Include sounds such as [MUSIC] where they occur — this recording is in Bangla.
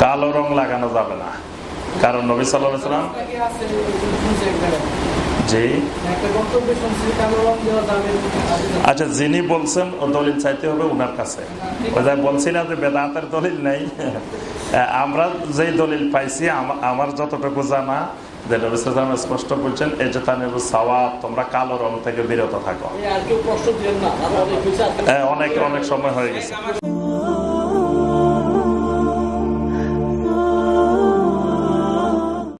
কালো রং লাগানো যাবে না। কারণ নবী সাল্লাম জি। আচ্ছা যিনি বলছেন ও দলিল চাইতে হবে ওনার কাছে। বলছি না যে বেদাতের দলিল নেই। [LAUGHS] আমরা যেই দলিল পাইছি আমার যতটুকু জানা যে নবী স্পষ্ট বলছেন এই যে তোমরা কালো রং থেকে বিরত থাকো। হ্যাঁ, অনেক অনেক সময় হয়ে গেছে।